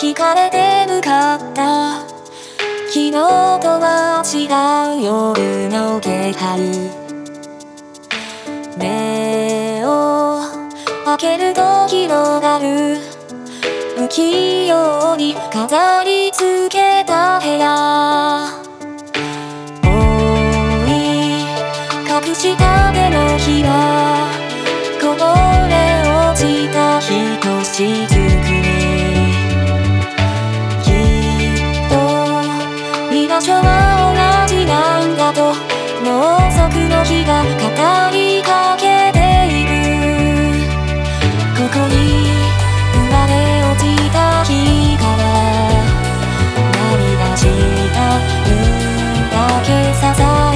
惹かれて向かった。昨日とは違う夜の気配。目を開けると広がる。不器用に飾り付けた部屋。覆い隠した手のひら。こぼれ落ちたひと所は同じなんだとろうそくの日が語りかけていく。ここに生まれ落ちた日から涙した分だけささ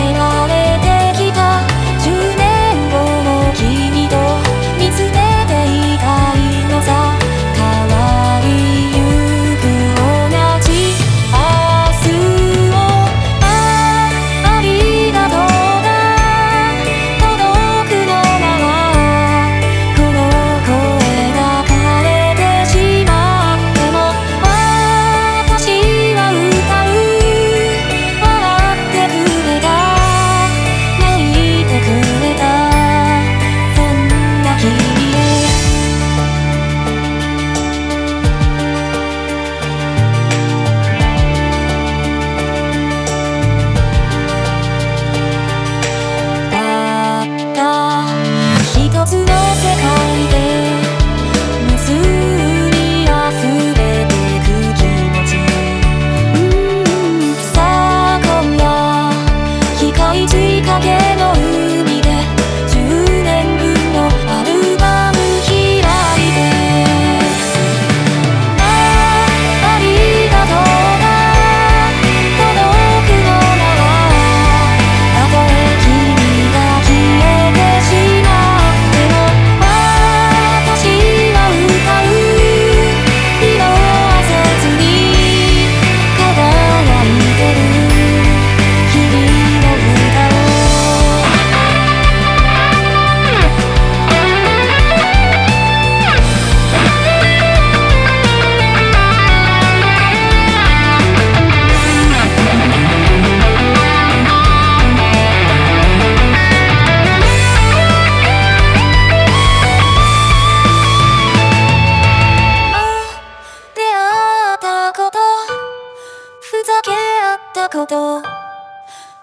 こと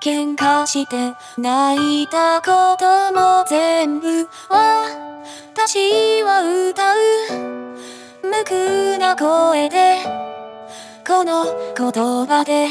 喧嘩して泣いたことも全部私は歌う無垢な声でこの言葉で